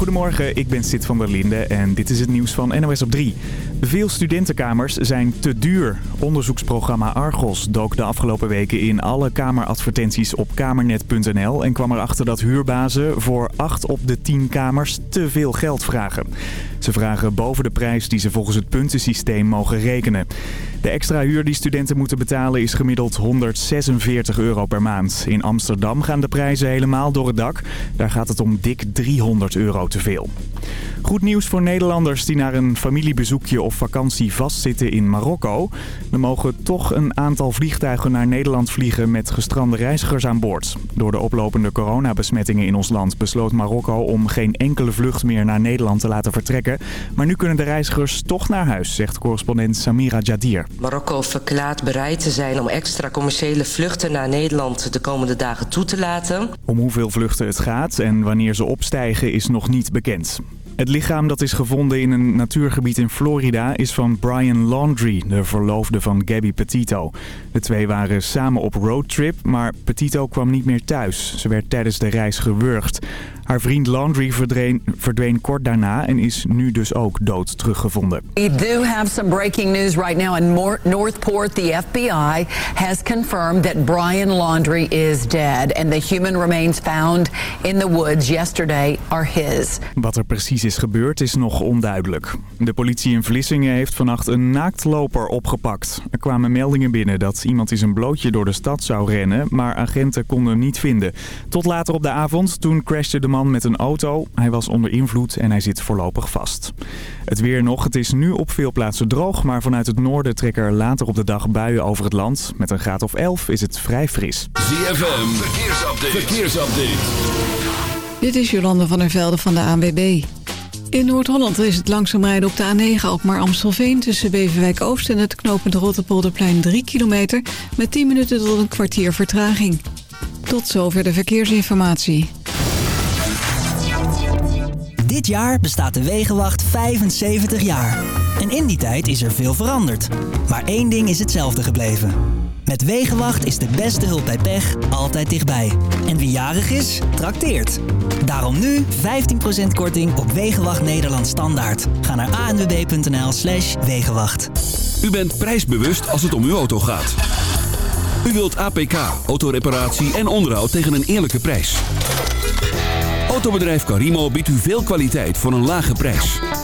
Goedemorgen, ik ben Sid van der Linde en dit is het nieuws van NOS op 3. Veel studentenkamers zijn te duur. Onderzoeksprogramma Argos dook de afgelopen weken in alle kameradvertenties op kamernet.nl... en kwam erachter dat huurbazen voor 8 op de 10 kamers te veel geld vragen. Ze vragen boven de prijs die ze volgens het puntensysteem mogen rekenen. De extra huur die studenten moeten betalen is gemiddeld 146 euro per maand. In Amsterdam gaan de prijzen helemaal door het dak. Daar gaat het om dik 300 euro te veel. Goed nieuws voor Nederlanders die naar een familiebezoekje of vakantie vastzitten in Marokko. Er mogen toch een aantal vliegtuigen naar Nederland vliegen met gestrande reizigers aan boord. Door de oplopende coronabesmettingen in ons land besloot Marokko om geen enkele vlucht meer naar Nederland te laten vertrekken. Maar nu kunnen de reizigers toch naar huis, zegt correspondent Samira Jadir. Marokko verklaart bereid te zijn om extra commerciële vluchten naar Nederland de komende dagen toe te laten. Om hoeveel vluchten het gaat en wanneer ze opstijgen is nog niet bekend. Het lichaam dat is gevonden in een natuurgebied in Florida is van Brian Laundrie, de verloofde van Gabby Petito. De twee waren samen op roadtrip, maar Petito kwam niet meer thuis. Ze werd tijdens de reis gewurgd. Haar vriend Laundrie verdween, verdween kort daarna en is nu dus ook dood teruggevonden. We do have some breaking news right now in Northport. The FBI has confirmed that Brian Laundrie is dead and the human remains found in the woods yesterday are his. Wat er precies is gebeurd is nog onduidelijk. De politie in Vlissingen heeft vannacht een naaktloper opgepakt. Er kwamen meldingen binnen dat iemand in zijn blootje door de stad zou rennen, maar agenten konden hem niet vinden. Tot later op de avond, toen crashte de man met een auto. Hij was onder invloed en hij zit voorlopig vast. Het weer nog. Het is nu op veel plaatsen droog, maar vanuit het noorden trekken er later op de dag buien over het land. Met een graad of 11 is het vrij fris. ZFM, verkeersupdate. verkeersupdate. Dit is Jolande van der Velde van de ANWB. In Noord-Holland is het langzaam rijden op de A9 Alkmaar-Amstelveen... tussen Beverwijk Oost en het knooppunt Rotterpolderplein 3 kilometer... met 10 minuten tot een kwartier vertraging. Tot zover de verkeersinformatie. Dit jaar bestaat de Wegenwacht 75 jaar. En in die tijd is er veel veranderd. Maar één ding is hetzelfde gebleven. Met Wegenwacht is de beste hulp bij pech altijd dichtbij. En wie jarig is, trakteert. Daarom nu 15% korting op Wegenwacht Nederland Standaard. Ga naar anwb.nl slash Wegenwacht. U bent prijsbewust als het om uw auto gaat. U wilt APK, autoreparatie en onderhoud tegen een eerlijke prijs. Autobedrijf Carimo biedt u veel kwaliteit voor een lage prijs.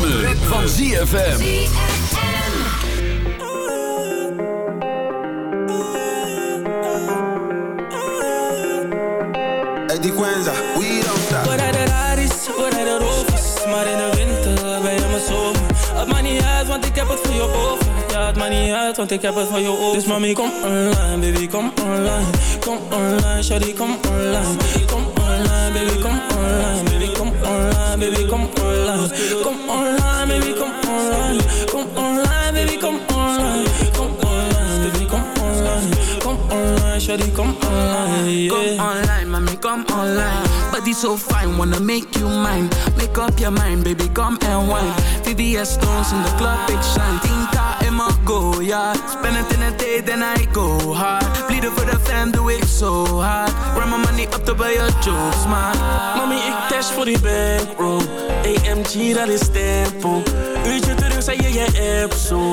ritme, ritme. van ZFM. Hey, di Quenza, we don't stop. Voorbij de Raris, voorbij de Rovers. Maar in de winter ben je mijn zomer. Het maakt uit, want ik heb het voor je over. Ja, het uit, want ik heb het voor je over. Dus mami, kom online, baby, kom online. Kom online, shawty, kom online. Kom online, baby, kom online online, baby, kom online. Kom online, baby, kom online. Kom online, baby, kom online. Kom online, baby, kom online. Kom online, shawty, kom online. Come online, mommy, come online. Body so fine, wanna make you mine. Make up your mind, baby, come and wine. VVS stones in the club, big shine. Tinta my go, yeah. Spend it in a day, then I go hard. Bleeden for the fam, doe ik zo hard. Run my money up to buy your jokes, man. Mami, ik dash voor die bankroll. AMG, dat is tempo. Uurtje terug, zei je je app zo.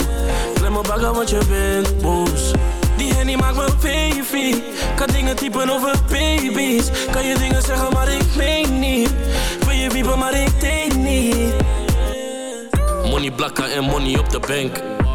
Klem me bagger, want je bent boos. Die hennie maakt me baby. Kan dingen typen over baby's. Kan je dingen zeggen, maar ik meen niet. Wil je wiepen, maar ik denk niet. Money blakken en money op de bank.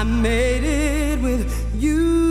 I made it with you.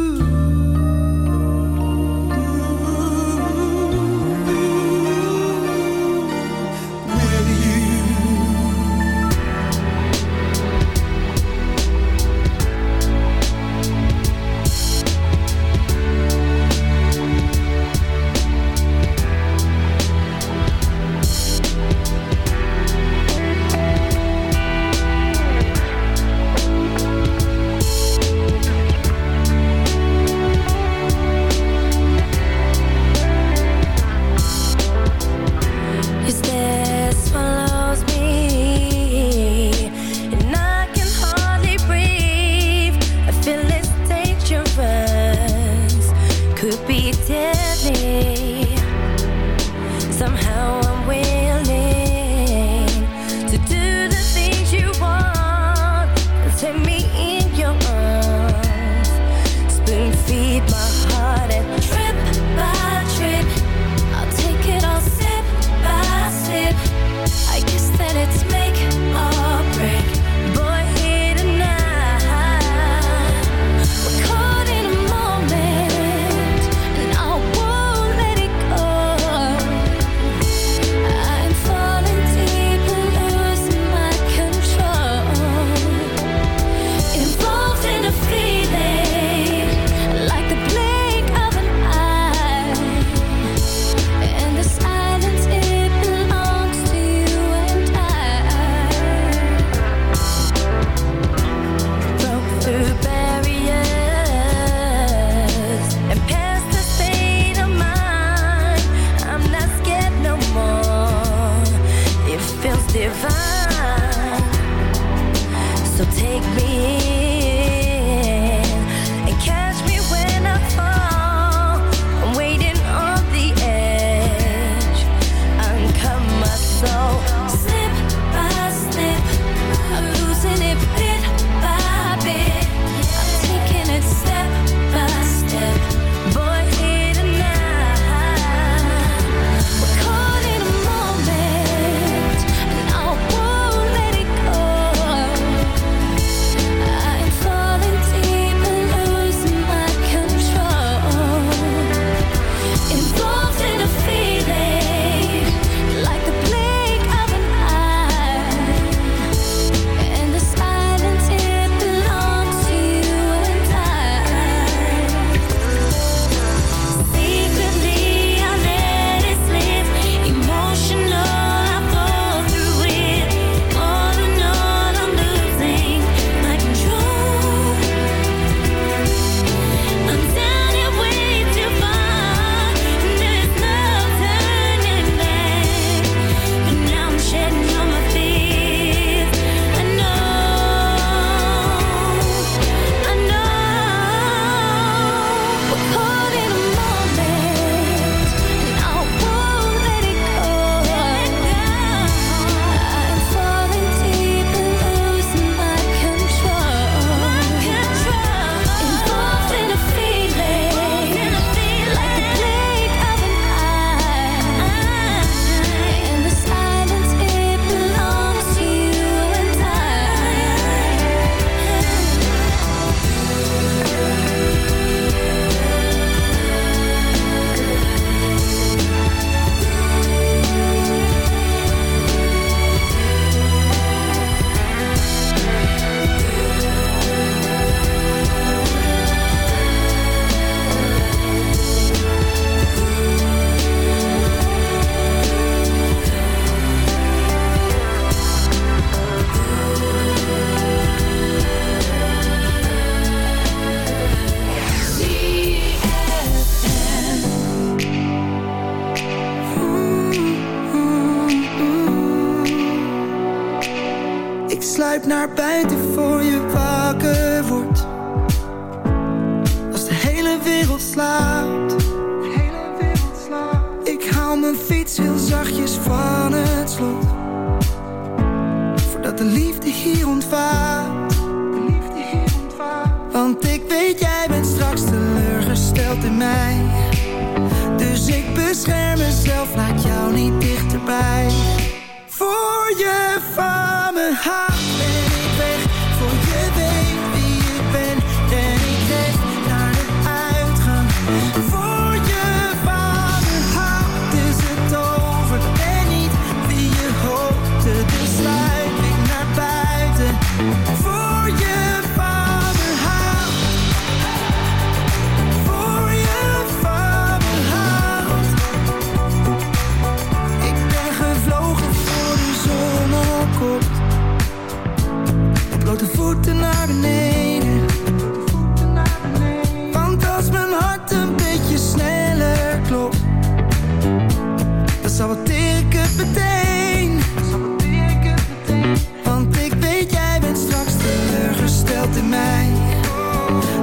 saboteer ik het meteen. Saboteer ik het meteen. Want ik weet, jij bent straks teleurgesteld in mij.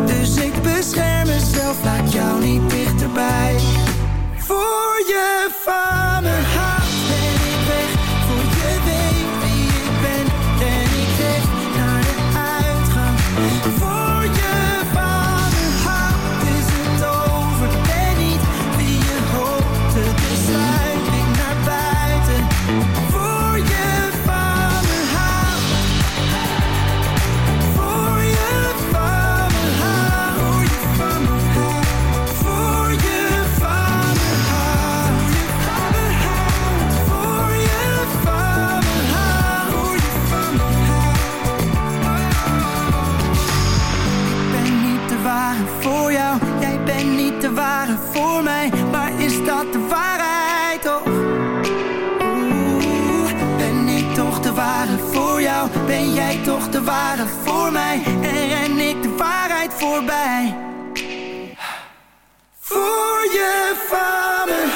Dus ik bescherm mezelf, laat jou niet dichterbij. Voor je vader. waren voor mij En ren ik de waarheid voorbij voor je vader.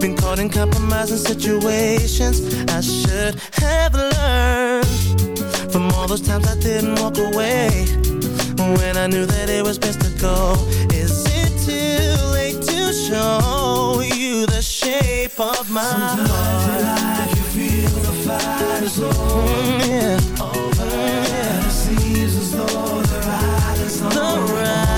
Been caught in compromising situations I should have learned From all those times I didn't walk away When I knew that it was best to go Is it too late to show you the shape of my Sometimes heart? in life you feel the fight is over, Mm, yeah. over, and it seems as though the writing's on The writing's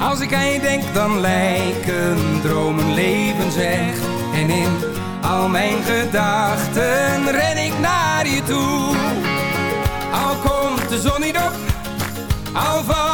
als ik aan je denk, dan lijken dromen levens zeg. En in al mijn gedachten ren ik naar je toe. Al komt de zon niet op, al valt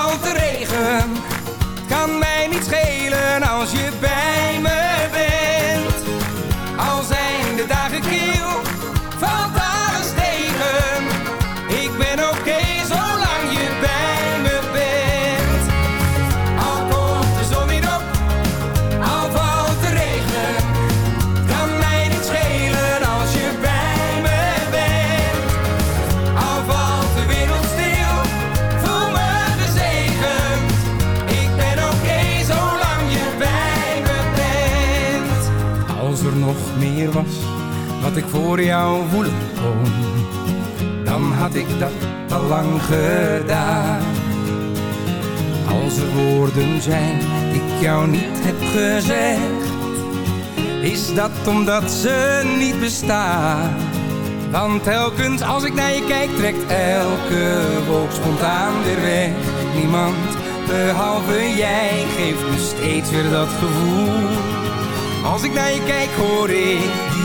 voor jou voelen kon, dan had ik dat al lang gedaan. Als er woorden zijn die ik jou niet heb gezegd, is dat omdat ze niet bestaan. Want telkens als ik naar je kijk, trekt elke wolk spontaan weer weg. Niemand behalve jij geeft me steeds weer dat gevoel. Als ik naar je kijk, hoor ik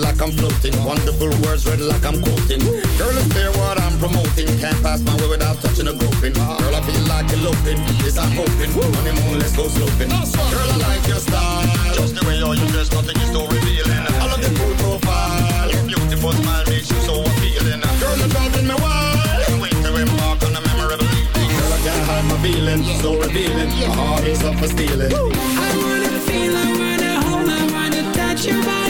like I'm floating. Wonderful words read like I'm quoting. Girl, it's clear what I'm promoting. Can't pass my way without touching a groping. Girl, I feel like eloping. Yes, I'm hoping. Honeymoon, let's go sloping. Girl, I like your style. Just the way you're dressed, nothing is so revealing. I love your cool profile. Your beautiful smile makes you so appealing. Girl, you're driving me wild. Can't wait to embark on a memorable evening. Girl, I can't hide my feeling. So revealing. My heart is up for stealing. I wanna feel, I wanna hold, I wanna touch your body